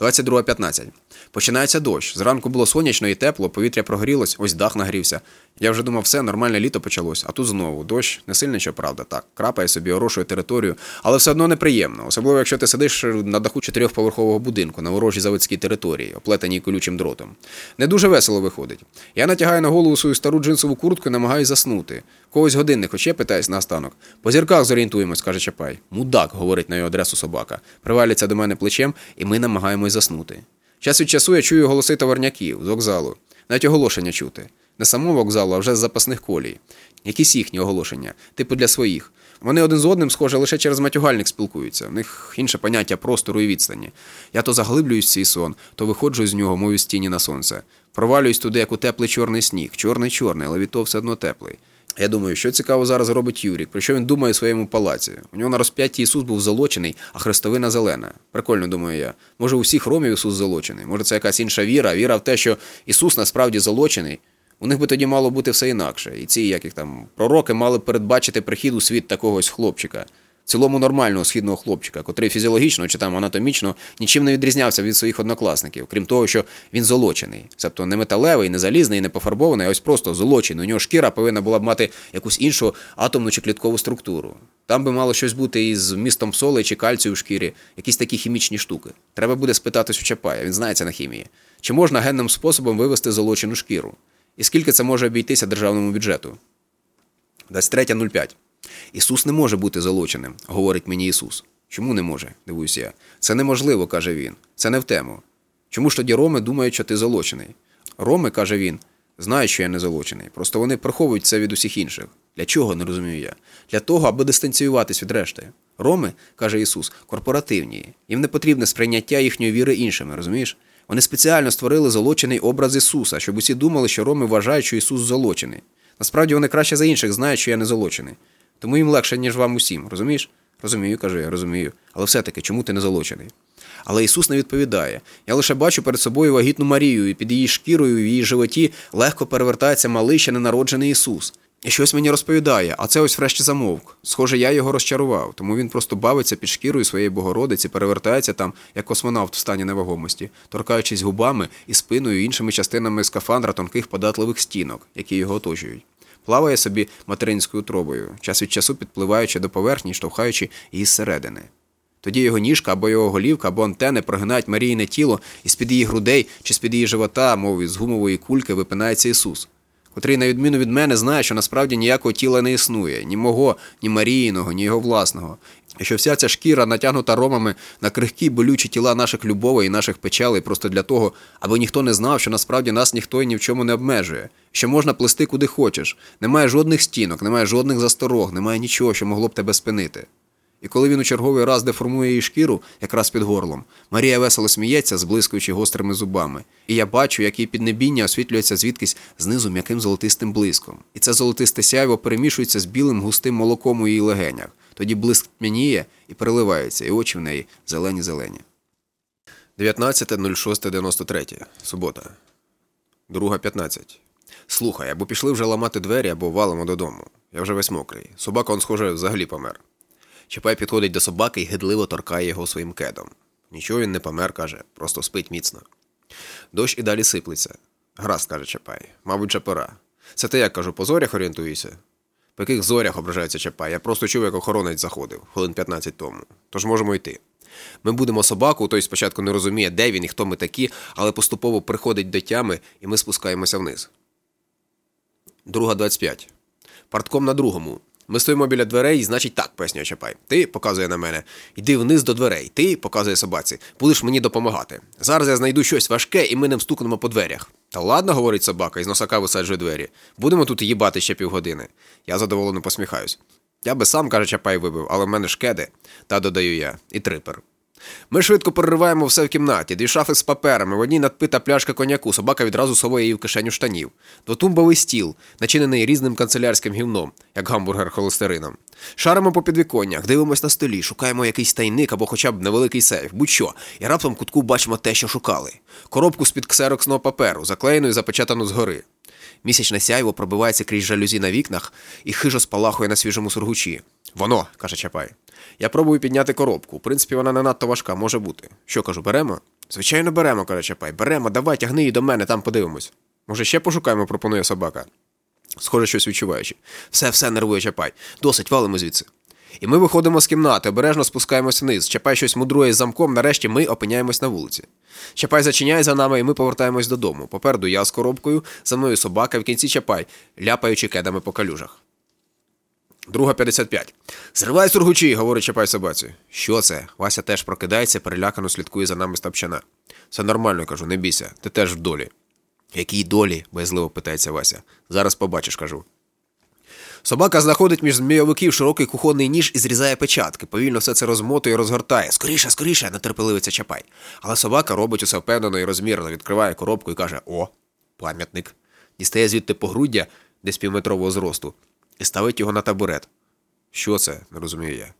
22.15. Починається дощ. Зранку було сонячно і тепло, повітря прогрілось, ось дах нагрівся. Я вже думав, все, нормальне літо почалось, а тут знову дощ, не сильно, щоправда, так, крапає собі, орошує територію, але все одно неприємно, особливо якщо ти сидиш на даху чотирьохповерхового будинку на ворожій заводській території, оплетеній колючим дротом. Не дуже весело виходить. Я натягаю на голову свою стару джинсову куртку і намагаюся заснути. Когось годинник хоче, питаюсь наостанок. По зірках зорієнтуємось, каже Чапай. Мудак, говорить на його адресу собака. Привалюється до мене плечем, і ми намагаємось заснути. Час від часу я чую голоси товарняків з вокзалу. Навіть оголошення чути. Не самого вокзалу, а вже з запасних колій. Якісь їхні оголошення, типу для своїх. Вони один з одним, схоже, лише через матюгальник спілкуються. У них інше поняття простору і відстані. Я то заглиблююсь в цей сон, то виходжу з нього, мою з тіні на сонце. Провалююсь туди, як у теплий чорний сніг. Чорний-чорний, але від того все одно теплий. Я думаю, що цікаво зараз робить Юрік, про що він думає у своєму палаці. У нього на розп'ятті Ісус був залочений, а хрестовина зелена. Прикольно, думаю я. Може, у всіх ромів Ісус залочений. Може, це якась інша віра, віра в те, що Ісус насправді залочений. У них би тоді мало бути все інакше. І ці, як їх там, пророки мали передбачити прихід у світ такогось хлопчика. Цілому нормального східного хлопчика, котрий фізіологічно чи там анатомічно нічим не відрізнявся від своїх однокласників, крім того, що він золочений. Тобто не металевий, не залізний, не пофарбований, а ось просто золочений. У нього шкіра повинна була б мати якусь іншу атомну чи кліткову структуру. Там би мало щось бути із містом соли чи кальцію в шкірі, якісь такі хімічні штуки. Треба буде спитатись у Чапая, він знається на хімії. Чи можна генним способом вивести золочену шкіру? І скільки це може обійтися державному бюджету? 23.05. Ісус не може бути залоченим, говорить мені Ісус. Чому не може? дивуюся я. Це неможливо, каже він. Це не в тему. Чому ж тоді Роми думають, що ти залочений? Роми, каже він, знають, що я не залочений. Просто вони приховують це від усіх інших. Для чого, не розумію я? Для того, аби дистанціюватись від решти. Роми, каже Ісус, корпоративні. Їм не потрібне сприйняття їхньої віри іншими, розумієш? Вони спеціально створили золочений образ Ісуса, щоб усі думали, що Роми вважають, що Ісус золочений. Насправді вони краще за інших знають, що я не золочений. Тому їм легше, ніж вам усім, розумієш? Розумію, кажу я, розумію. Але все-таки, чому ти не залочений? Але Ісус не відповідає. Я лише бачу перед собою вагітну Марію, і під її шкірою, в її животі легко перевертається малий ще ненароджений Ісус. І щось мені розповідає, а це ось врешті замовк. Схоже, я його розчарував, тому він просто бавиться під шкірою своєї Богородиці, перевертається там, як космонавт в стані невагомості, торкаючись губами і спиною іншими частинами скафандра тонких податливих стінок, які його оточують. Плаває собі материнською тробою, час від часу підпливаючи до поверхні, штовхаючи її зсередини. Тоді його ніжка або його голівка, або антени прогинають Марійне тіло, і з-під її грудей чи з-під її живота, мов із гумової кульки, випинається Ісус, котрий, на відміну від мене, знає, що насправді ніякого тіла не існує, ні мого, ні Маріїного, ні його власного, що вся ця шкіра натягнута ромами на крихкі болючі тіла наших любовей і наших печалей просто для того, аби ніхто не знав, що насправді нас ніхто і ні в чому не обмежує, що можна плести куди хочеш. Немає жодних стінок, немає жодних засторог, немає нічого, що могло б тебе спинити. І коли він у черговий раз деформує її шкіру, якраз під горлом, Марія весело сміється, зблискуючи гострими зубами. І я бачу, як її піднебіння освітлюється звідкись знизу м'яким золотистим блиском. І це золотисте сяйво перемішується з білим густим молоком у її легенях. Тоді блиск тьмяніє і переливається, і очі в неї зелені-зелені. 19.06.93. Субота. Друга 15. Слухай, або пішли вже ламати двері, або валимо додому. Я вже весь мокрий. Собака, он, схоже, взагалі помер. Чапай підходить до собаки і гидливо торкає його своїм кедом. Нічого він не помер, каже, просто спить міцно. Дощ і далі сиплеться. Гаразд, каже Чапай. Мабуть, вже пора. Це ти як кажу, по зорях орієнтуєшся? По яких зорях ображається Чапай? Я просто чув, як охоронець заходив, хвилин 15 тому. Тож можемо йти. Ми будемо собаку, той спочатку не розуміє, де він і хто ми такі, але поступово приходить до тями, і ми спускаємося вниз. Друга 25. Партком на другому. Ми стоїмо біля дверей, значить так, пояснює Чапай. Ти показує на мене. Йди вниз до дверей. Ти показує собаці. Будеш мені допомагати. Зараз я знайду щось важке, і ми ним стукнемо по дверях. Та ладно, говорить собака, і з носака висаджує двері. Будемо тут їбати ще півгодини. Я задоволено посміхаюсь. Я би сам, каже Чапай, вибив, але в мене шкеди. Та додаю я, і трипер. Ми швидко перериваємо все в кімнаті, дві шафи з паперами, в одній надпита пляшка коньяку, собака відразу совує її в кишеню штанів, двотумбовий стіл, начинений різним канцелярським гівном, як гамбургер холестерином. Шаримо по підвіконнях, дивимось на столі, шукаємо якийсь тайник або хоча б невеликий сейф, будь-що, і раптом кутку бачимо те, що шукали. Коробку з-під ксероксного паперу, заклеєну і запечатану згори. Місячне сяйво пробивається крізь жалюзі на вікнах і хижо спалахує на свіжому сургучі. Воно, каже Чапай. Я пробую підняти коробку. В принципі, вона не надто важка, може бути. Що кажу, беремо? Звичайно, беремо, каже Чапай. Беремо, давай, тягни її до мене, там подивимось. Може, ще пошукаємо, пропонує собака. Схоже, щось відчуваючи. Все, все, нервує Чапай. Досить, валимо звідси. І ми виходимо з кімнати, обережно спускаємося вниз. Чапай щось мудрує з замком, нарешті ми опиняємось на вулиці. Чапай зачиняє за нами, і ми повертаємось додому. Попереду я з коробкою, за мною собака, в кінці Чапай, ляпаючи кедами по калюжах. Друга 55. Зривай сургучі, говорить Чапай собаці. Що це? Вася теж прокидається, перелякано слідкує за нами з тапчана. Все нормально, кажу, не бійся, ти теж в долі. Якій долі? боязливо питається Вася. Зараз побачиш, кажу. Собака знаходить між змійовиків широкий кухонний ніж і зрізає печатки. Повільно все це розмотує і розгортає. Скоріше, скоріше, нетерпеливиться Чапай. Але собака робить усе впевнено і розмірно, відкриває коробку і каже: О, пам'ятник. Дістає звідти погруддя десь півметрового зросту і ставить його на табурет. Що це? не розумію я.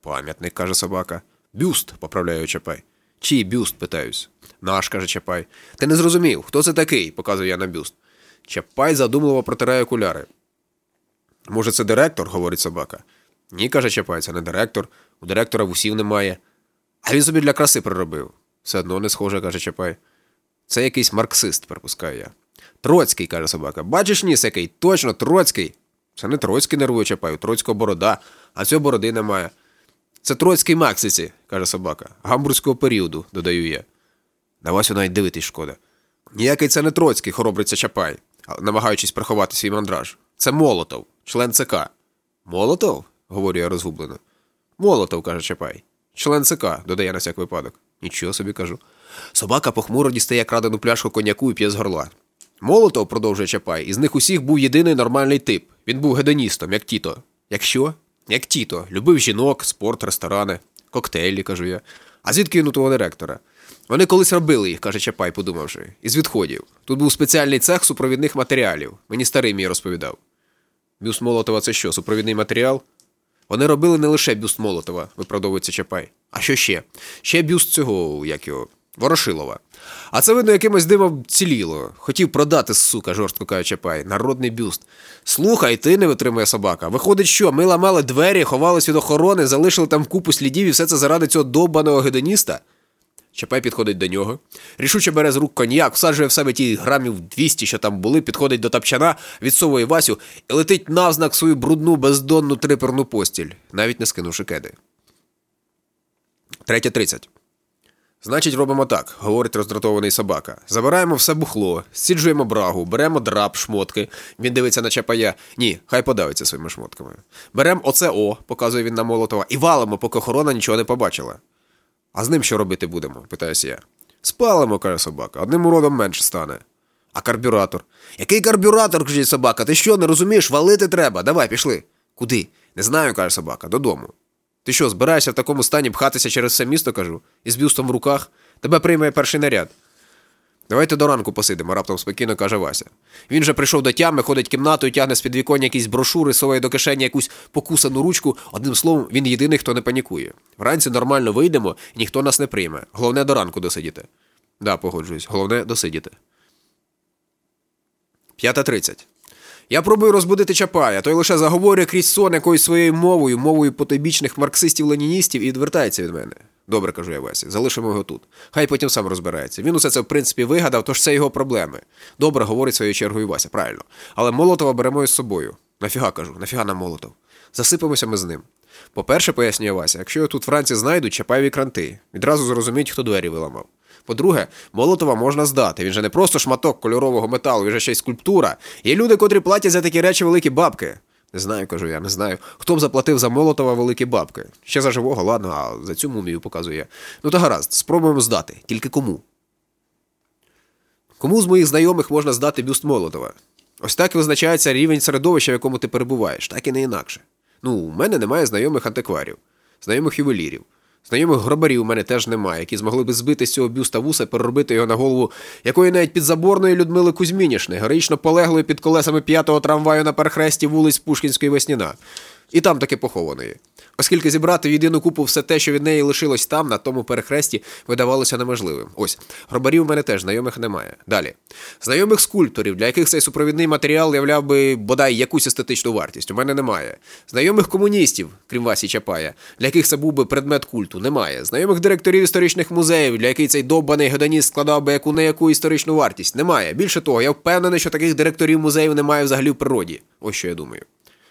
Пам'ятник, каже собака. Бюст, поправляю Чапай. Чий бюст, питаюсь. Наш, каже Чапай. Ти не зрозумів, хто це такий? показую я на бюст. Чапай задумливо протирає окуляри. Може, це директор, говорить собака. Ні, каже Чапай, це не директор, у директора вусів немає. А він собі для краси приробив. Все одно не схоже, каже Чапай. Це якийсь марксист, припускаю я. Троцький, каже собака. Бачиш ніс який? Точно, Троцький. Це не Троцький нервує Чапай, у Троцького борода, а цього бороди немає. Це Троцький Максиці, каже собака. Гамбурзького періоду, додаю я. На Васю навіть дивитись шкода. Ніякий це не Троцький, хоробриться Чапай, намагаючись приховати свій мандраж. Це Молотов, член ЦК. Молотов? говорю я розгублено. Молотов, каже Чапай. Член ЦК, додає на всяк випадок. Нічого собі кажу. Собака похмуро дістає крадену пляшку коньяку і п'є з горла. Молотов, продовжує Чапай, із них усіх був єдиний нормальний тип. Він був гедоністом, як Тіто. Як що? Як Тіто. Любив жінок, спорт, ресторани, коктейлі, кажу я. А звідки він у того директора? Вони колись робили їх, каже Чапай, подумавши, із відходів. Тут був спеціальний цех супровідних матеріалів. Мені старий мій розповідав. Бюст Молотова це що, супровідний матеріал? Вони робили не лише бюст Молотова, виправдовується Чапай. А що ще? Ще бюст цього, як його, Ворошилова. А це, видно, якимось димом ціліло. Хотів продати, сука, жорстко каже Чапай. Народний бюст. Слухай, ти не витримує собака. Виходить, що ми ламали двері, ховались від охорони, залишили там купу слідів і все це заради цього довбаного гедоніста? Чапай підходить до нього, рішуче бере з рук коньяк, всаджує в себе ті грамів 200, що там були, підходить до тапчана, відсовує Васю і летить навзнак свою брудну, бездонну триперну постіль, навіть не скинувши кеди. Третя тридцять. Значить, робимо так, говорить роздратований собака. Забираємо все бухло, сіджуємо брагу, беремо драп, шмотки. Він дивиться на Чапая. Ні, хай подавиться своїми шмотками. Беремо оце О, показує він на Молотова, і валимо, поки охорона нічого не побачила. А з ним що робити будемо? питаюся я. Спалимо, каже собака, одним уродом менше стане. А карбюратор? Який карбюратор, кричить собака? Ти що, не розумієш? Валити треба. Давай, пішли. Куди? Не знаю, каже собака, додому. Ти що, збираєшся в такому стані пхатися через все місто, кажу, із бюстом в руках? Тебе прийме перший наряд. Давайте до ранку посидимо, раптом спокійно каже Вася. Він же прийшов до тями, ходить кімнатою, тягне з підвіконня якісь брошури, соває до кишені якусь покусану ручку. Одним словом, він єдиний, хто не панікує. Вранці нормально вийдемо, ніхто нас не прийме. Головне до ранку досидіти. Да, погоджуюсь, головне досидіти. П'ята тридцять. Я пробую розбудити Чапая, той лише заговорює крізь сон якоюсь своєю мовою, мовою потойбічних марксистів-леніністів і відвертається від мене. Добре, кажу я Весі, залишимо його тут. Хай потім сам розбирається. Він усе це, в принципі, вигадав, тож це його проблеми. Добре, говорить своєю чергою Вася, правильно. Але Молотова беремо із собою. Нафіга кажу, нафіга нам Молотов. Засипемося ми з ним. По-перше, пояснює Вася, якщо його тут вранці знайдуть, Чапаєві кранти. Відразу зрозуміють, хто двері виламав. По-друге, Молотова можна здати. Він же не просто шматок кольорового металу, він же ще й скульптура. Є люди, котрі платять за такі речі великі бабки. Не знаю, кажу я, не знаю. Хто б заплатив за Молотова великі бабки? Ще за живого, ладно, а за цю мумію показує. Ну то гаразд, спробуємо здати. Тільки кому? Кому з моїх знайомих можна здати бюст Молотова? Ось так визначається рівень середовища, в якому ти перебуваєш, так і не інакше. Ну, у мене немає знайомих антикварів, знайомих ювелірів. Знайомих гробарів у мене теж немає, які змогли би збити з цього бюста вуса і переробити його на голову якої навіть підзаборної Людмили Кузьмінішни, героїчно полеглої під колесами п'ятого трамваю на перехресті вулиць Пушкінської Весніна. І там таки похованої. Оскільки зібрати в єдину купу все те, що від неї лишилось там, на тому перехресті, видавалося неможливим. Ось, гробарів у мене теж знайомих немає. Далі. Знайомих скульпторів, для яких цей супровідний матеріал являв би бодай якусь естетичну вартість. У мене немає. Знайомих комуністів, крім Васі Чапая, для яких це був би предмет культу, немає. Знайомих директорів історичних музеїв, для яких цей довбаний гедоніст складав би яку не історичну вартість. Немає. Більше того, я впевнений, що таких директорів музеїв немає взагалі в природі. Ось що я думаю.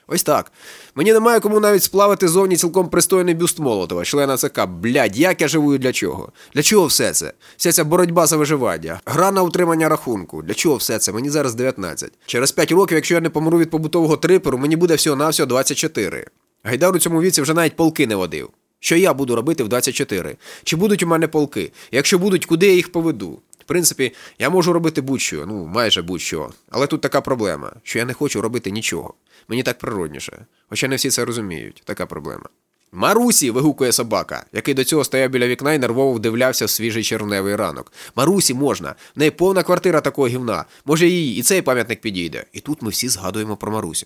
Ось так. Мені немає кому навіть сплавити зовні цілком пристойний бюст Молотова, члена ЦК. Блядь, як я живу і для чого? Для чого все це? Вся ця боротьба за виживання, гра на утримання рахунку. Для чого все це? Мені зараз 19. Через 5 років, якщо я не помру від побутового триперу, мені буде всього на всього 24. Гайдар у цьому віці вже навіть полки не водив. Що я буду робити в 24? Чи будуть у мене полки? Якщо будуть, куди я їх поведу? Принципі, я можу робити будь-що, ну майже будь-що. Але тут така проблема, що я не хочу робити нічого. Мені так природніше. Хоча не всі це розуміють, така проблема. Марусі. вигукує собака, який до цього стояв біля вікна і нервово вдивлявся в свіжий червневий ранок. Марусі можна. В неї повна квартира такого гівна. Може, їй і цей пам'ятник підійде. І тут ми всі згадуємо про Марусю.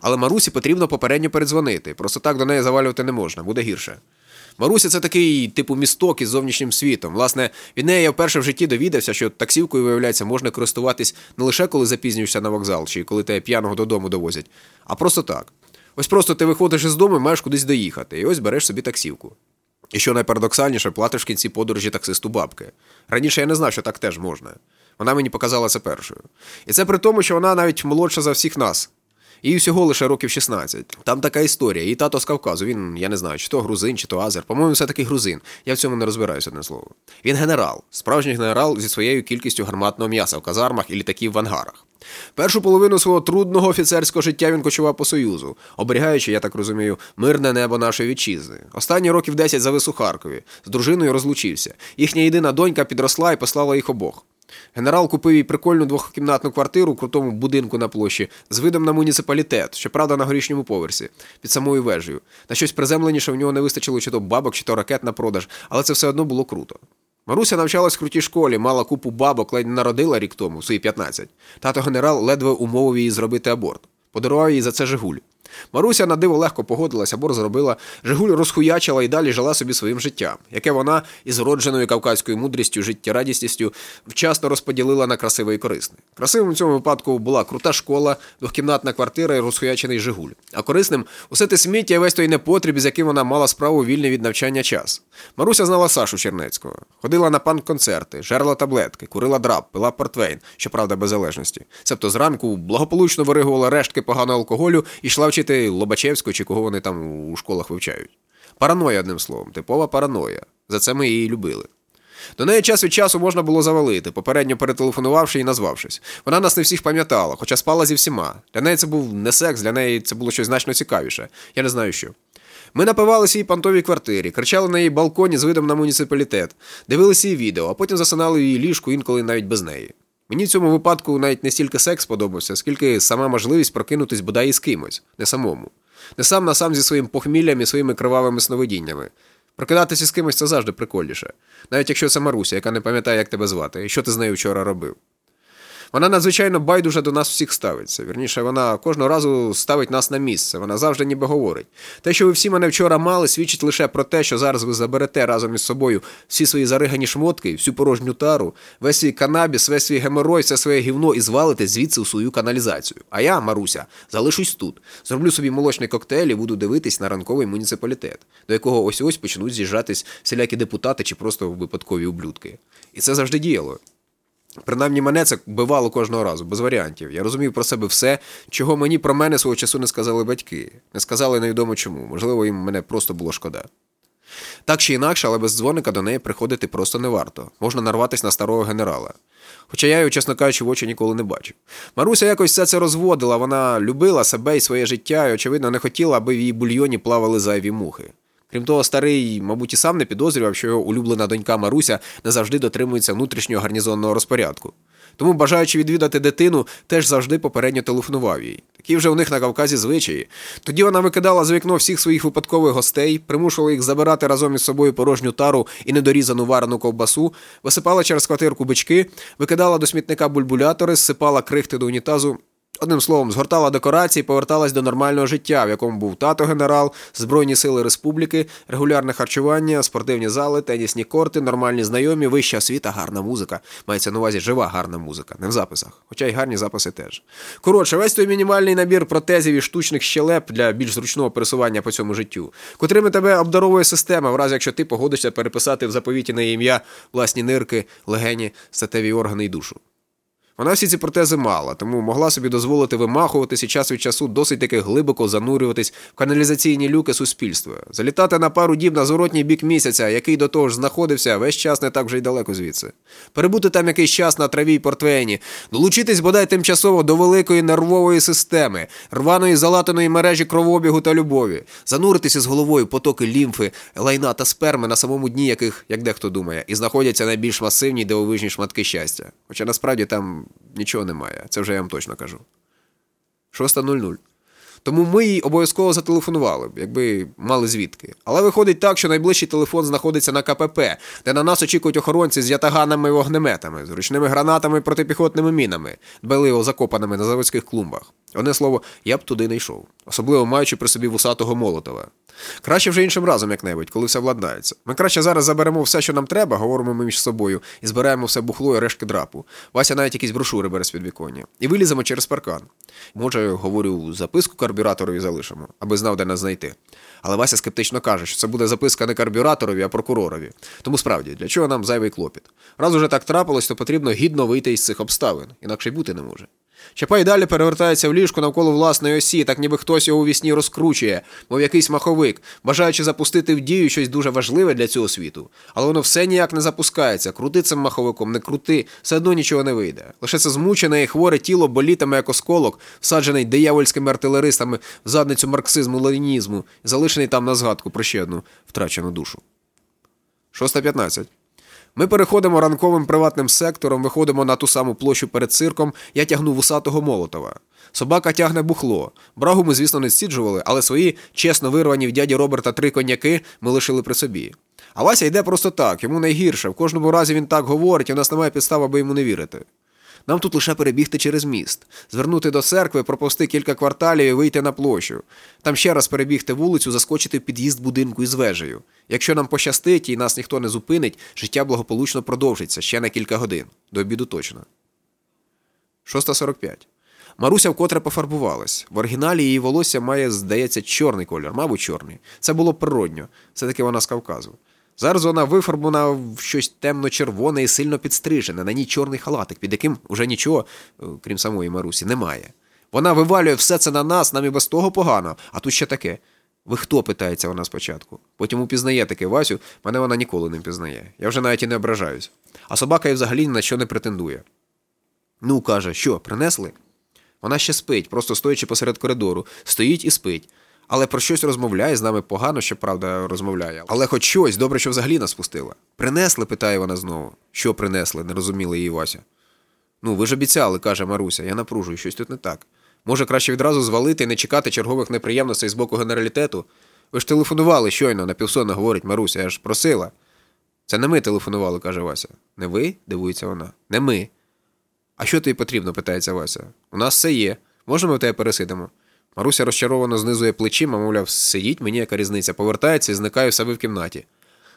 Але Марусі потрібно попередньо передзвонити. Просто так до неї завалювати не можна, буде гірше. Маруся це такий типу місток із зовнішнім світом. Власне, від неї я вперше в житті довідався, що таксівкою, виявляється, можна користуватись не лише коли запізнюєшся на вокзал, чи коли тебе п'яного додому довозять, а просто так. Ось просто ти виходиш із дому і маєш кудись доїхати, і ось береш собі таксівку. І що найпарадоксальніше, платиш в кінці подорожі таксисту бабки. Раніше я не знав, що так теж можна. Вона мені показала це першою. І це при тому, що вона навіть молодша за всіх нас. Їй всього лише років 16. Там така історія. Її тато з Кавказу. Він, я не знаю, чи то грузин, чи то азер. По-моєму, все таки грузин. Я в цьому не розбираюся одне слово. Він генерал, справжній генерал зі своєю кількістю гарматного м'яса в казармах і літаків в ангарах. Першу половину свого трудного офіцерського життя він кочував по Союзу, оберігаючи, я так розумію, мирне небо нашої вітчизни. Останні років 10 завис у Харкові. З дружиною розлучився. Їхня єдина донька підросла і послала їх обох. Генерал купив їй прикольну двохкімнатну квартиру у крутому будинку на площі з видом на муніципалітет, щоправда, на горішньому поверсі, під самою вежею. На щось приземленіше в нього не вистачило чи то бабок, чи то ракет на продаж, але це все одно було круто. Маруся навчалась в крутій школі, мала купу бабок, ледь народила рік тому, в свої 15. Тато генерал ледве умовив її зробити аборт. Подарував їй за це Жигуль. Маруся на диво легко погодилася, або зробила. Жигуль розхуячила і далі жила собі своїм життям, яке вона із зродженою кавказькою мудрістю, життєрадісністю вчасно розподілила на красиве і корисне. Красивим в цьому випадку була крута школа, двохкімнатна квартира і розхуячений Жигуль. А корисним усе те сміття і весь той непотріб, з яким вона мала справу вільний від навчання час. Маруся знала Сашу Чернецького, ходила на панк-концерти, жерла таблетки, курила драп, пила портвейн, щоправда, без залежності. Себто зранку благополучно виригувала рештки поганого алкоголю і йшла вчити вчити Лобачевського чи кого вони там у школах вивчають. Параноя, одним словом, типова параноя. За це ми її любили. До неї час від часу можна було завалити, попередньо перетелефонувавши і назвавшись. Вона нас не всіх пам'ятала, хоча спала зі всіма. Для неї це був не секс, для неї це було щось значно цікавіше. Я не знаю що. Ми напивалися її пантовій квартирі, кричали на її балконі з видом на муніципалітет, дивилися її відео, а потім засинали її ліжку інколи навіть без неї. Мені в цьому випадку навіть не стільки секс подобався, скільки сама можливість прокинутись бодай із кимось, не самому. Не сам на сам зі своїм похміллям і своїми кривавими сновидіннями. Прокидатися з кимось це завжди прикольніше, навіть якщо це Маруся, яка не пам'ятає, як тебе звати, і що ти з нею вчора робив. Вона надзвичайно байдуже до нас всіх ставиться. Вірніше, вона кожного разу ставить нас на місце. Вона завжди ніби говорить. Те, що ви всі мене вчора мали, свідчить лише про те, що зараз ви заберете разом із собою всі свої заригані шмотки, всю порожню тару, весь свій канабіс, весь свій геморой, все своє гівно і звалите звідси у свою каналізацію. А я, Маруся, залишусь тут. Зроблю собі молочний коктейль і буду дивитись на ранковий муніципалітет, до якого ось ось почнуть з'їжджатись всілякі депутати чи просто випадкові ублюдки. І це завжди діяло. Принаймні мене це бивало кожного разу, без варіантів. Я розумів про себе все, чого мені про мене свого часу не сказали батьки. Не сказали невідомо чому. Можливо, їм мене просто було шкода. Так чи інакше, але без дзвоника до неї приходити просто не варто. Можна нарватися на старого генерала. Хоча я його, чесно кажучи, в очі ніколи не бачив. Маруся якось все це розводила, вона любила себе і своє життя, і, очевидно, не хотіла, аби в її бульйоні плавали зайві мухи. Крім того, старий, мабуть, і сам не підозрював, що його улюблена донька Маруся не завжди дотримується внутрішнього гарнізонного розпорядку. Тому, бажаючи відвідати дитину, теж завжди попередньо телефонував їй. Такі вже у них на Кавказі звичаї. Тоді вона викидала з вікно всіх своїх випадкових гостей, примушувала їх забирати разом із собою порожню тару і недорізану варену ковбасу, висипала через квартирку бички, викидала до смітника бульбулятори, зсипала крихти до унітазу. Одним словом, згортала декорації, поверталась до нормального життя, в якому був тато генерал, Збройні сили республіки, регулярне харчування, спортивні зали, тенісні корти, нормальні знайомі, вища освіта, гарна музика. Мається на увазі жива гарна музика, не в записах, хоча й гарні записи теж. Коротше, весь той мінімальний набір протезів і штучних щелеп для більш зручного пересування по цьому життю, котрими тебе обдаровує система, в разі якщо ти погодишся переписати в заповіті на ім'я власні нирки, легені, статеві органи і душу. Вона всі ці протези мала, тому могла собі дозволити вимахуватись і час від часу досить таки глибоко занурюватись в каналізаційні люки суспільства, залітати на пару діб на зворотній бік місяця, який до того ж знаходився весь час не так вже й далеко звідси. Перебути там якийсь час на траві й портвейні, долучитись бодай тимчасово до великої нервової системи, рваної залатаної мережі кровообігу та любові, зануритися із головою потоки лімфи, лайна та сперми, на самому дні яких, як дехто думає, і знаходяться найбільш масивні дивовижні шматки щастя. Хоча насправді там нічого немає. Це вже я вам точно кажу. 6.00. Тому ми їй обов'язково зателефонували б, якби мали звідки. Але виходить так, що найближчий телефон знаходиться на КПП, де на нас очікують охоронці з ятаганами і вогнеметами, з ручними гранатами протипіхотними мінами, дбайливо закопаними на заводських клумбах. Одне слово, я б туди не йшов, особливо маючи при собі вусатого Молотова. Краще вже іншим разом як-небудь, коли все владнається. Ми краще зараз заберемо все, що нам треба, говоримо ми між собою, і збираємо все бухло і рештки драпу. Вася навіть якісь брошури бере з підвіконня. І виліземо через паркан. Може, говорю, записку карбюраторові залишимо, аби знав, де нас знайти. Але Вася скептично каже, що це буде записка не карбюраторові, а прокуророві. Тому справді, для чого нам зайвий клопіт? Раз уже так трапилось, то потрібно гідно вийти із цих обставин, інакше й бути не може. Чапай далі перевертається в ліжку навколо власної осі, так ніби хтось його у вісні розкручує, мов якийсь маховик, бажаючи запустити в дію щось дуже важливе для цього світу. Але воно все ніяк не запускається. Крути цим маховиком, не крути, все одно нічого не вийде. Лише це змучене і хворе тіло болітиме як осколок, всаджений диявольськими артилеристами в задницю марксизму, ленінізму, залишений там на згадку про ще одну втрачену душу. 6.15 ми переходимо ранковим приватним сектором, виходимо на ту саму площу перед цирком, я тягну вусатого молотова. Собака тягне бухло. Брагу ми, звісно, не стіджували, але свої чесно вирвані в дяді Роберта три коньяки ми лишили при собі. А Вася йде просто так, йому найгірше. В кожному разі він так говорить, і в нас немає підстав, аби йому не вірити. Нам тут лише перебігти через міст, звернути до церкви, проповсти кілька кварталів і вийти на площу. Там ще раз перебігти вулицю, заскочити в під'їзд будинку із вежею. Якщо нам пощастить і нас ніхто не зупинить, життя благополучно продовжиться ще на кілька годин. До обіду точно. 6.45. Маруся вкотре пофарбувалась. В оригіналі її волосся має, здається, чорний колір, мабуть, чорний. Це було природньо. Все-таки вона з Кавказу. Зараз вона вифарбована в щось темно-червоне і сильно підстрижене, на ній чорний халатик, під яким уже нічого, е, крім самої Марусі, немає. Вона вивалює все це на нас, нам і без того погано, а тут ще таке. Ви хто? питається вона спочатку. Потім упізнає таки Васю, мене вона ніколи не впізнає. Я вже навіть і не ображаюсь. А собака і взагалі ні на що не претендує. Ну, каже, що, принесли? Вона ще спить, просто стоячи посеред коридору, стоїть і спить. Але про щось розмовляє з нами погано, що правда розмовляє. Але хоч щось, добре, що взагалі нас пустила. Принесли, питає вона знову. Що принесли, не розуміла її Вася. Ну, ви ж обіцяли, каже Маруся, я напружую, щось тут не так. Може, краще відразу звалити і не чекати чергових неприємностей з боку генералітету? Ви ж телефонували щойно, напівсонно говорить Маруся, я ж просила. Це не ми телефонували, каже Вася. Не ви? дивується вона. Не ми. А що тобі потрібно? питається Вася. У нас все є. Можемо в тебе пересидимо? Маруся розчаровано знизує плечима, мовляв, сидіть мені яка різниця, повертається і зникає в себе в кімнаті.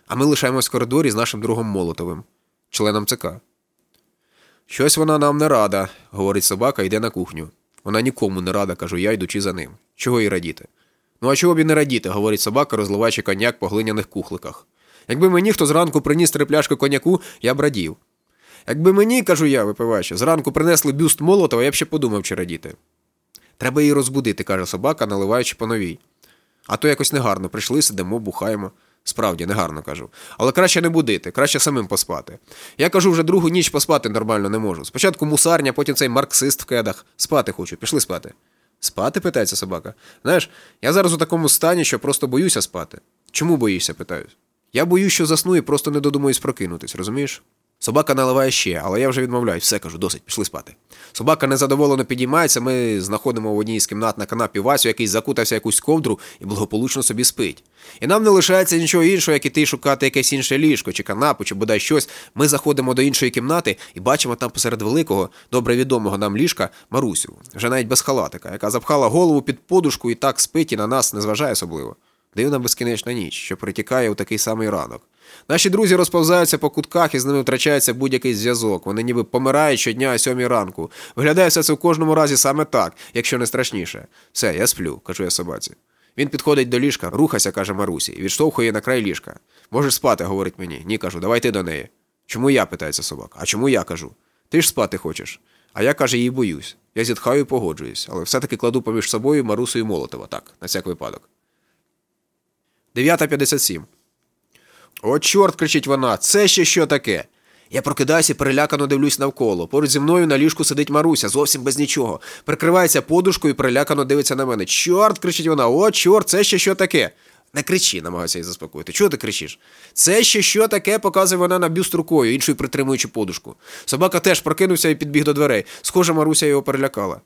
А ми лишаємось в коридорі з нашим другом Молотовим, членом ЦК. Щось вона нам не рада, говорить собака, йде на кухню. Вона нікому не рада, кажу я, йдучи за ним. Чого їй радіти? Ну а чого б і не радіти, говорить собака, розливаючи коньяк по глиняних кухликах. Якби мені хто зранку приніс три пляшки коньяку, я б радів. Якби мені, кажу я, випиваючи, зранку принесли бюст Молотова, я б ще подумав, чи радіти. Треба її розбудити, каже собака, наливаючи по новій. А то якось негарно. Прийшли, сидимо, бухаємо. Справді, негарно кажу. Але краще не будити, краще самим поспати. Я кажу, вже другу ніч поспати нормально не можу. Спочатку мусарня, потім цей марксист в кедах. Спати хочу, пішли спати. Спати? питається собака. Знаєш, я зараз у такому стані, що просто боюся спати. Чому боїшся, питаюсь. Я боюсь, що засну і просто не додумаюсь прокинутись, розумієш? Собака наливає ще, але я вже відмовляю. Все кажу, досить, пішли спати. Собака незадоволено підіймається, ми знаходимо в одній з кімнат на канапі Васю, який закутався якусь ковдру і благополучно собі спить. І нам не лишається нічого іншого, як іти шукати якесь інше ліжко, чи канапу, чи бодай щось. Ми заходимо до іншої кімнати і бачимо там посеред великого, добре відомого нам ліжка Марусю, вже навіть без халатика, яка запхала голову під подушку і так спить і на нас не зважає особливо. Дивна безкінечна ніч, що притікає у такий самий ранок. Наші друзі розповзаються по кутках і з ними втрачається будь-який зв'язок. Вони ніби помирають щодня о сьомій ранку. Виглядає все це в кожному разі саме так, якщо не страшніше. Все, я сплю, кажу я собаці. Він підходить до ліжка, рухайся, каже Марусі, і відштовхує на край ліжка. Можеш спати, говорить мені. Ні, кажу, давай ти до неї. Чому я? питається собака. А чому я кажу? Ти ж спати хочеш. А я каже, її боюсь. Я зітхаю і погоджуюсь, але все-таки кладу поміж собою Марусу і Молотова, так, на всяк випадок. 9.57. О, чорт, кричить вона, це ще що таке? Я прокидаюся перелякано дивлюсь навколо. Поруч зі мною на ліжку сидить Маруся, зовсім без нічого. Прикривається подушкою і перелякано дивиться на мене. Чорт, кричить вона, о, чорт, це ще що таке? Не кричи, намагаюся її заспокоїти. Чого ти кричиш? Це ще що таке, показує вона на бюст рукою, іншою притримуючи подушку. Собака теж прокинувся і підбіг до дверей. Схоже, Маруся його перелякала.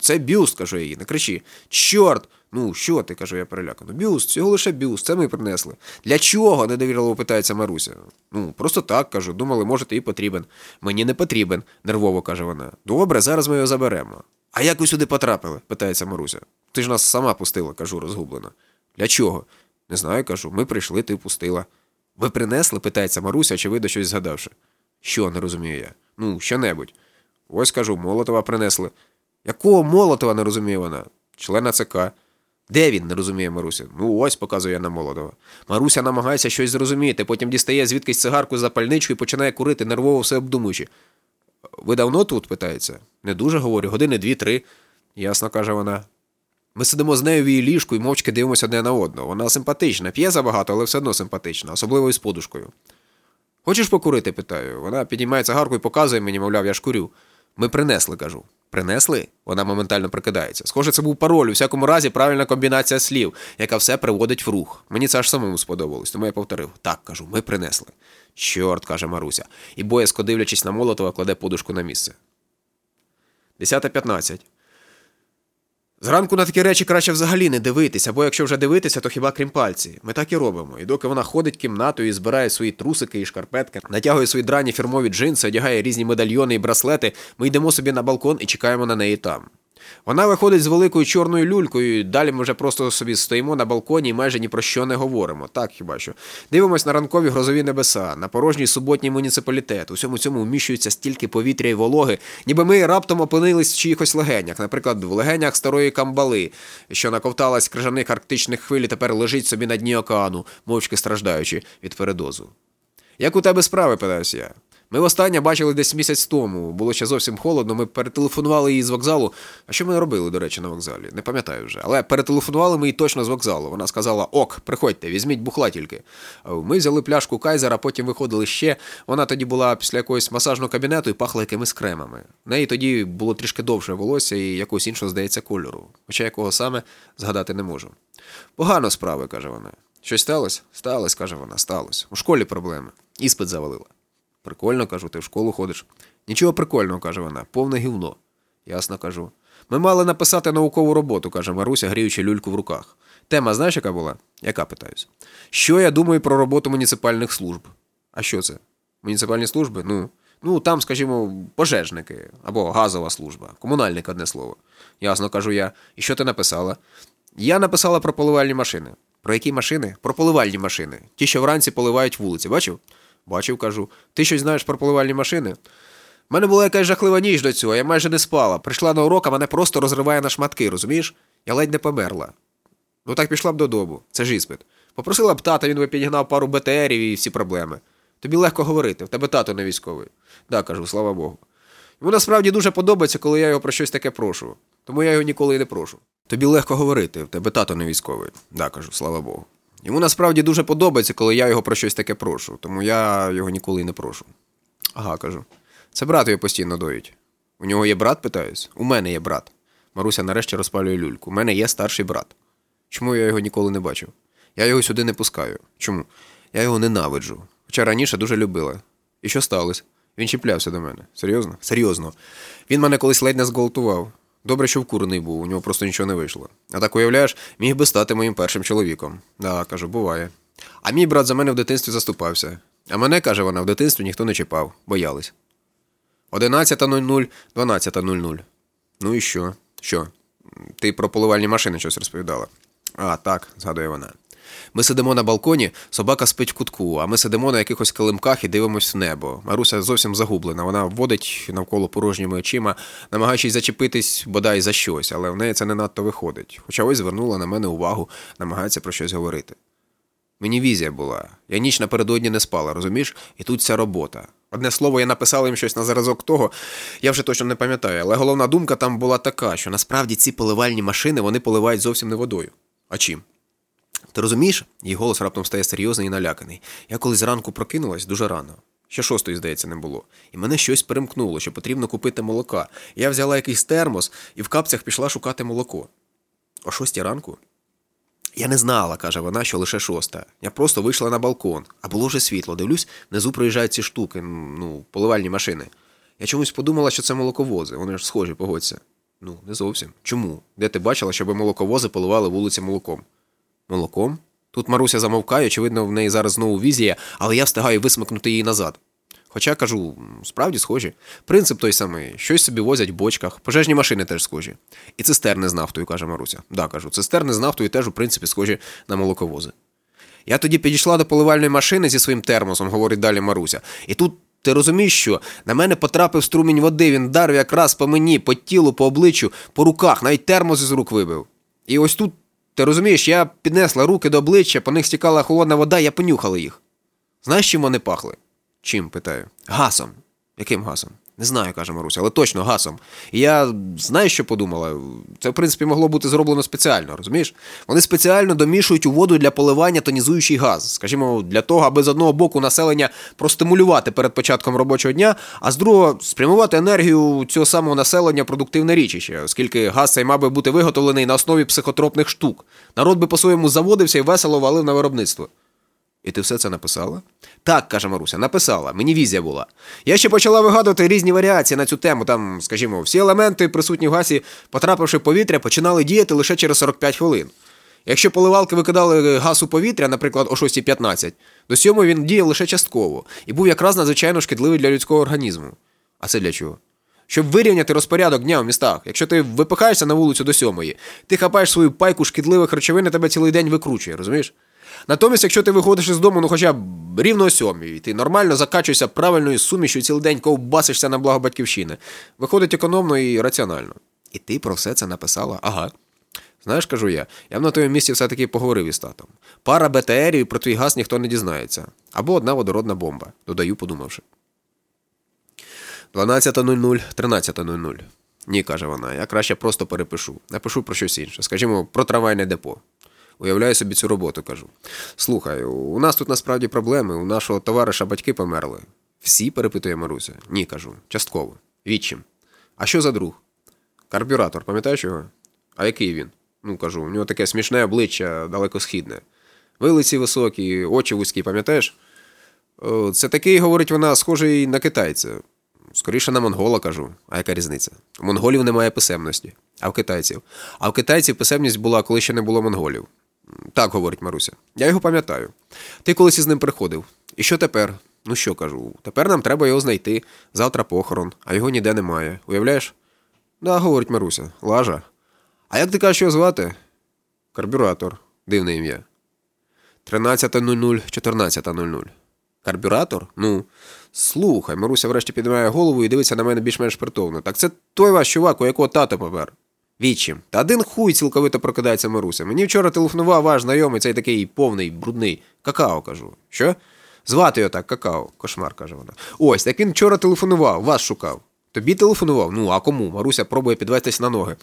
Це бюст, кажу їй, не кричи. Чорт! Ну, що ти, кажу я перелякано. Бюст, всього лише бюст, це ми принесли. Для чого? недовірливо питається Маруся. Ну, просто так кажу. Думали, може, ти і потрібен. Мені не потрібен, нервово каже вона. Добре, зараз ми його заберемо. А як ви сюди потрапили? питається Маруся. Ти ж нас сама пустила, кажу, розгублено. Для чого? Не знаю, кажу. Ми прийшли, ти пустила. Ви принесли? питається Маруся, очевидно, щось згадавши. Що, не розумію я. Ну, що-небудь. Ось кажу, Молотова принесли. Якого Молотова не розуміє вона? Члена ЦК. Де він, не розуміє Маруся. Ну ось, показує на Молотова. Маруся намагається щось зрозуміти, потім дістає звідкись цигарку з запальничку і починає курити, нервово все обдумуючи. Ви давно тут? питається. Не дуже говорю, години дві-три. Ясно, каже вона. Ми сидимо з нею в її ліжку і мовчки дивимося одне на одного. Вона симпатична, п'є забагато, але все одно симпатична, особливо із подушкою. Хочеш покурити? питаю. Вона підіймає цигарку і показує мені, мовляв, я ж курю. Ми принесли, кажу. Принесли? Вона моментально прикидається. Схоже, це був пароль, у всякому разі, правильна комбінація слів, яка все приводить в рух. Мені це аж самому сподобалось, тому я повторив. Так, кажу, ми принесли. Чорт, каже Маруся, і боязко дивлячись на Молотова, кладе подушку на місце. 10.15. Зранку на такі речі краще взагалі не дивитися, або якщо вже дивитися, то хіба крім пальці. Ми так і робимо. І доки вона ходить кімнатою і збирає свої трусики і шкарпетки, натягує свої драні фірмові джинси, одягає різні медальйони і браслети, ми йдемо собі на балкон і чекаємо на неї там. Вона виходить з великою чорною люлькою, і далі ми вже просто собі стоїмо на балконі і майже ні про що не говоримо. Так хіба що. Дивимось на ранкові грозові небеса, на порожній суботній муніципалітет. У всьому цьому вміщується стільки повітря і вологи, ніби ми раптом опинились в чиїхось легенях, наприклад, в легенях старої камбали, що наковталась крижаних арктичних хвиль і тепер лежить собі на дні океану, мовчки страждаючи від передозу. Як у тебе справи, питаюся я. Ми востаннє бачили десь місяць тому. Було ще зовсім холодно. Ми перетелефонували її з вокзалу. А що ми робили, до речі, на вокзалі? Не пам'ятаю вже. Але перетелефонували ми її точно з вокзалу. Вона сказала: Ок, приходьте, візьміть бухла тільки. Ми взяли пляшку Кайзера, потім виходили ще. Вона тоді була після якогось масажного кабінету і пахла якимись кремами. В неї тоді було трішки довше волосся і якогось іншого, здається, кольору. Хоча якого саме згадати не можу. Погано справи, каже вона. Щось сталося? Сталося, каже вона, сталося. У школі проблеми. Іспит завалила. Прикольно, кажу, ти в школу ходиш. Нічого прикольного, каже вона, повне гівно. Ясно кажу. Ми мали написати наукову роботу, каже Маруся, гріючи люльку в руках. Тема, знаєш, яка була? Яка питаюсь? Що я думаю про роботу муніципальних служб? А що це? Муніципальні служби? Ну, ну там, скажімо, пожежники або газова служба, комунальник, одне слово. Ясно, кажу я. І що ти написала? Я написала про поливальні машини. Про які машини? Про поливальні машини. Ті, що вранці поливають вулиці, бачив? Бачив, кажу. Ти щось знаєш про поливальні машини? У мене була якась жахлива ніч до цього, я майже не спала. Прийшла на урок, а мене просто розриває на шматки, розумієш? Я ледь не померла. Ну так пішла б додому, це ж іспит. Попросила б тата, він би підігнав пару БТРів і всі проблеми. Тобі легко говорити, в тебе тато не військовий. Да, кажу, слава Богу. Йому насправді дуже подобається, коли я його про щось таке прошу. Тому я його ніколи і не прошу. Тобі легко говорити, в тебе тато не військовий. Да, кажу, слава Богу. Йому насправді дуже подобається, коли я його про щось таке прошу, тому я його ніколи не прошу. Ага, кажу. Це брат його постійно доїть. У нього є брат, питаюсь? У мене є брат. Маруся нарешті розпалює люльку. У мене є старший брат. Чому я його ніколи не бачив? Я його сюди не пускаю. Чому? Я його ненавиджу. Хоча раніше дуже любила. І що сталося? Він чіплявся до мене. Серйозно? Серйозно. Він мене колись ледь не зґвалтував. Добре, що вкурений був, у нього просто нічого не вийшло. А так уявляєш, міг би стати моїм першим чоловіком. Да, кажу, буває. А мій брат за мене в дитинстві заступався. А мене, каже вона, в дитинстві ніхто не чіпав, боялись. 11.00, 12.00. Ну і що? Що? Ти про поливальні машини щось розповідала. А, так, згадує вона. Ми сидимо на балконі, собака спить в кутку, а ми сидимо на якихось килимках і дивимось в небо. Маруся зовсім загублена. Вона вводить навколо порожніми очима, намагаючись зачепитись бодай за щось, але в неї це не надто виходить. Хоча ось звернула на мене увагу, намагається про щось говорити. Мені візія була. Я ніч напередодні не спала, розумієш? І тут ця робота. Одне слово, я написала їм щось на зразок того, я вже точно не пам'ятаю, але головна думка там була така, що насправді ці поливальні машини вони поливають зовсім не водою. А чим? Ти розумієш? Її голос раптом стає серйозний і наляканий. Я колись зранку прокинулась дуже рано. Ще шостої, здається, не було. І мене щось перемкнуло, що потрібно купити молока. Я взяла якийсь термос і в капцях пішла шукати молоко. О шостій ранку? Я не знала, каже вона, що лише шоста. Я просто вийшла на балкон, а було вже світло. Дивлюсь, внизу проїжджають ці штуки, ну, поливальні машини. Я чомусь подумала, що це молоковози. Вони ж схожі, погодься. Ну, не зовсім. Чому? Де ти бачила, щоб молоковози поливали вулиці молоком? Молоком? Тут Маруся замовкає, очевидно, в неї зараз знову візія, але я встигаю висмикнути її назад. Хоча кажу, справді схожі. Принцип той самий, щось собі возять в бочках, пожежні машини теж схожі. І цистерни з нафтою, каже Маруся. Да, кажу, цистерни з нафтою теж, у принципі, схожі на молоковози. Я тоді підійшла до поливальної машини зі своїм термосом, говорить далі Маруся. І тут ти розумієш, що на мене потрапив струмінь води, він вдарив якраз по мені, по тілу, по обличчю, по руках, навіть термос із рук вибив. І ось тут, ти розумієш, я піднесла руки до обличчя, по них стікала холодна вода, я понюхала їх. Знаєш, чим вони пахли? Чим? питаю. Гасом. Яким гасом? Не знаю, каже Маруся, але точно гасом. І я знаю, що подумала. Це, в принципі, могло бути зроблено спеціально, розумієш? Вони спеціально домішують у воду для поливання тонізуючий газ. Скажімо, для того, аби з одного боку населення простимулювати перед початком робочого дня, а з другого спрямувати енергію цього самого населення продуктивне річище, оскільки газ цей мав би бути виготовлений на основі психотропних штук. Народ би по-своєму заводився і весело валив на виробництво. І ти все це написала? Так, каже Маруся, написала. Мені візія була. Я ще почала вигадувати різні варіації на цю тему. Там, скажімо, всі елементи, присутні в газі, потрапивши в повітря, починали діяти лише через 45 хвилин. Якщо поливалки викидали газ у повітря, наприклад, о 6.15, до сьому він діяв лише частково і був якраз надзвичайно шкідливий для людського організму. А це для чого? Щоб вирівняти розпорядок дня в містах. Якщо ти випихаєшся на вулицю до сьомої, ти хапаєш свою пайку шкідливих речовин і тебе цілий день викручує, розумієш? Натомість, якщо ти виходиш із дому, ну хоча б рівно о сьомій, і ти нормально закачуєшся правильною сумішю, цілий день ковбасишся на благо батьківщини, виходить економно і раціонально. І ти про все це написала? Ага. Знаєш, кажу я, я б на тому місці все-таки поговорив із татом. Пара БТРів про твій газ ніхто не дізнається. Або одна водородна бомба, додаю, подумавши. 12.00, 13.00. Ні, каже вона, я краще просто перепишу. Напишу про щось інше. Скажімо, про трамвайне депо. Уявляю собі цю роботу, кажу. Слухай, у нас тут насправді проблеми, у нашого товариша батьки померли. Всі, перепитує Маруся. Ні, кажу. Частково. Відчим. А що за друг? Карбюратор, пам'ятаєш його? А який він? Ну, кажу, у нього таке смішне обличчя далекосхідне. Вилиці високі, очі вузькі, пам'ятаєш? Це такий, говорить вона, схожий на китайця. Скоріше на монгола кажу. А яка різниця? У монголів немає писемності, а в китайців. А в китайців писемність була, коли ще не було монголів. Так, говорить Маруся. Я його пам'ятаю. Ти колись із ним приходив. І що тепер? Ну що кажу? Тепер нам треба його знайти. Завтра похорон, а його ніде немає. Уявляєш? Да, говорить Маруся. Лажа. А як ти кажеш, що звати? Карбюратор. Дивне ім'я. 13.00, 14.00. Карбюратор? Ну. Слухай, Маруся врешті піднімає голову і дивиться на мене більш-менш притовно. Так це той ваш чувак, у якого тато помер. Вічим. Та один хуй цілковито прокидається Маруся. Мені вчора телефонував ваш знайомий, цей такий повний, брудний. Какао, кажу. Що? Звати його так, какао, кошмар, каже вона. Ось, так він вчора телефонував, вас шукав. Тобі телефонував? Ну, а кому? Маруся пробує підвестись на ноги.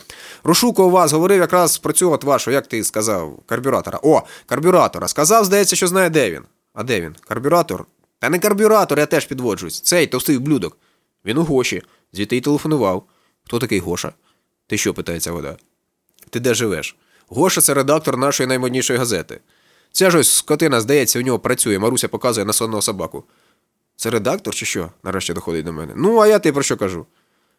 Рошуко у вас говорив якраз про цього вашого, як ти сказав, карбюратора. О, карбюратора. Сказав, здається, що знає, де він. А де він? Карбюратор? Та не карбюратор, я теж підводжусь. Цей товстий ублюдок. Він у Гоші. Звідти й телефонував. Хто такий Гоша? Ти що, питається Вова? Ти де живеш? Гоша це редактор нашої наймоднішої газети. Ця ж ось скотина, здається, у нього працює, Маруся показує на Сонного Собаку. Це редактор чи що? нарешті доходить до мене. Ну, а я ти про що кажу?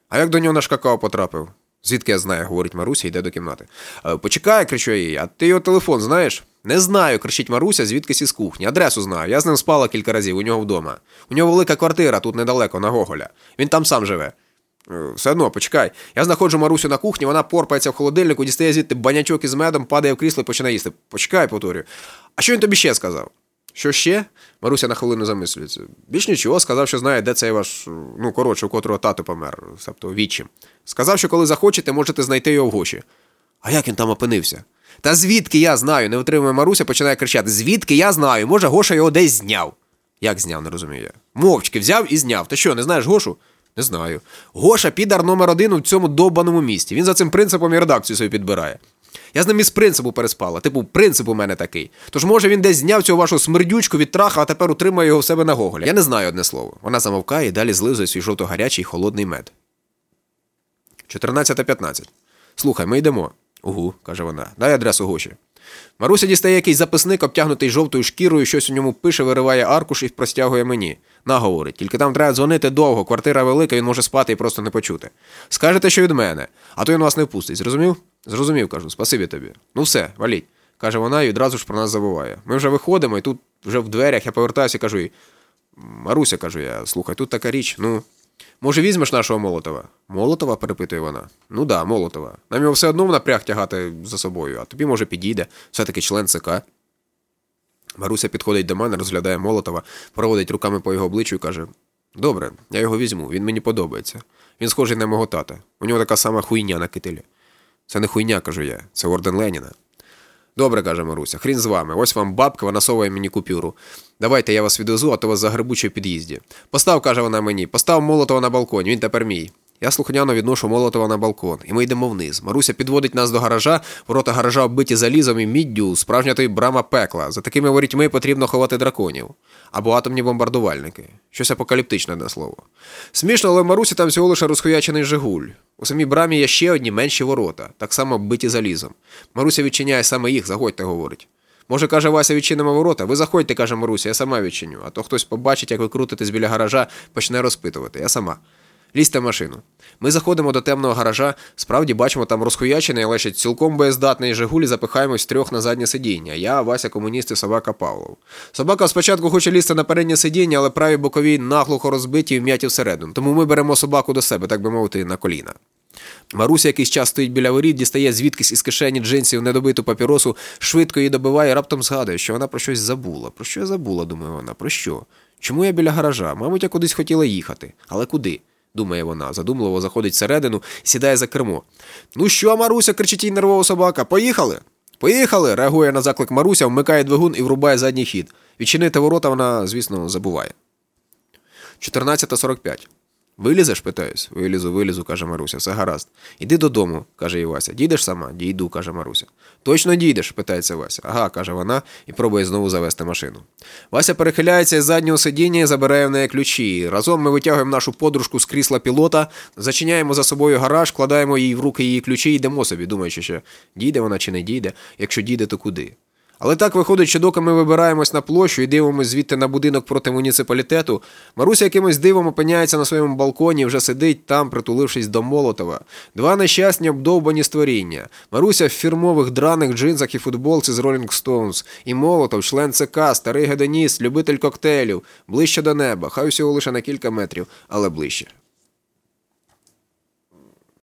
А як до нього наш какао потрапив? Звідки я знаю, говорить Маруся, йде до кімнати. «Е, Почекай, кричу я їй, а ти його телефон знаєш? Не знаю, кричить Маруся, звідкись із кухні. Адресу знаю. Я з ним спала кілька разів у нього вдома. У нього велика квартира тут недалеко, на Гоголя. Він там сам живе. «Е, Все одно, почекай. Я знаходжу Марусю на кухні, вона порпається в холодильнику, дістає звідти банячок із медом, падає в крісло і починає їсти. Почекай, повторюю. А що він тобі ще сказав? Що ще? Маруся на хвилину замислюється. Більш нічого, сказав, що знає, де цей ваш, ну, коротше, у котрого тато помер, тобто відчим. Сказав, що коли захочете, можете знайти його в гоші. А як він там опинився? Та звідки я знаю? Не витримує Маруся, починає кричати: Звідки я знаю? Може, Гоша його десь зняв. Як зняв, не розумію я. Мовчки взяв і зняв. Ти що, не знаєш Гошу? Не знаю. Гоша підар номер один у цьому довбаному місті. Він за цим принципом і редакцію собі підбирає. Я з ним із принципу переспала. Типу, принцип у мене такий. Тож, може, він десь зняв цього вашу смердючку від траха, а тепер утримує його в себе на гоголі. Я не знаю одне слово. Вона замовкає і далі злизує свій жовто-гарячий холодний мед. 14.15. Слухай, ми йдемо. Угу, каже вона. Дай адресу Гоші. Маруся дістає якийсь записник, обтягнутий жовтою шкірою, щось у ньому пише, вириває аркуш і простягує мені. На, говорить, тільки там треба дзвонити довго, квартира велика, він може спати і просто не почути. Скажете, що від мене, а то він вас не впустить. Зрозумів? Зрозумів, кажу, спасибі тобі. Ну все, валіть, каже вона і відразу ж про нас забуває. Ми вже виходимо, і тут вже в дверях я повертаюся і кажу їй. Маруся, кажу я, слухай, тут така річ, ну. Може, візьмеш нашого Молотова? Молотова? перепитує вона. Ну да, Молотова. Нам його все одно в напряг тягати за собою, а тобі, може, підійде, все-таки член ЦК. Маруся підходить до мене, розглядає Молотова, проводить руками по його обличчю і каже: Добре, я його візьму, він мені подобається. Він схожий на мого тата. У нього така сама хуйня на кителі. Це не хуйня, кажу я, це орден Леніна. Добре, каже Маруся, хрін з вами. Ось вам бабка, вона совує мені купюру. Давайте я вас відвезу, а то вас загребучу в під'їзді. Постав, каже вона мені, постав Молотова на балконі, він тепер мій. Я слухняно відношу Молотова на балкон, і ми йдемо вниз. Маруся підводить нас до гаража, ворота гаража оббиті залізом і міддю, справжня той брама пекла. За такими ворітьми потрібно ховати драконів. Або атомні бомбардувальники. Щось апокаліптичне одне слово. Смішно, але Марусі там всього лише розхуячений Жигуль. У самій брамі є ще одні менші ворота, так само оббиті залізом. Маруся відчиняє саме їх, заходьте, говорить. Може, каже Вася, відчинимо ворота? Ви заходьте, каже Маруся, я сама відчиню. А то хтось побачить, як ви крутитесь біля гаража, почне розпитувати. Я сама. Лізьте в машину. Ми заходимо до темного гаража, справді бачимо там розхуячений, ще цілком боєздатний Жигулі, запихаємось трьох на заднє сидіння. Я, Вася, комуніст і собака Павлов. Собака спочатку хоче лізти на переднє сидіння, але праві бокові наглухо розбиті і вм'яті всередину. Тому ми беремо собаку до себе, так би мовити, на коліна. Маруся якийсь час стоїть біля воріт, дістає звідкись із кишені джинсів недобиту папіросу, швидко її добиває, раптом згадує, що вона про щось забула. Про що я забула, думає вона, про що? Чому я біля гаража? Мабуть, я кудись хотіла їхати. Але куди? Думає вона, задумливо заходить всередину і сідає за кермо. Ну що, Маруся, кричить їй нервова собака, поїхали? Поїхали! реагує на заклик Маруся, вмикає двигун і врубає задній хід. Відчинити ворота вона, звісно, забуває. 14.45. Вилізеш, питаюсь. Вилізу, вилізу, каже Маруся, все гаразд. Іди додому, каже Івася. Дійдеш сама? Дійду, каже Маруся. Точно дійдеш? питається Вася. Ага, каже вона і пробує знову завести машину. Вася перехиляється із заднього сидіння і забирає в неї ключі. Разом ми витягуємо нашу подружку з крісла пілота, зачиняємо за собою гараж, кладаємо їй в руки її ключі і йдемо собі, думаючи, що дійде вона чи не дійде. Якщо дійде, то куди? Але так виходить, що доки ми вибираємось на площу і дивимося звідти на будинок проти муніципалітету, Маруся якимось дивом опиняється на своєму балконі, і вже сидить там, притулившись до Молотова. Два нещасні обдовбані створіння. Маруся в фірмових драних джинсах і футболці з Rolling Stones. І Молотов, член ЦК, старий гедоніст, любитель коктейлів, ближче до неба, хай усього лише на кілька метрів, але ближче.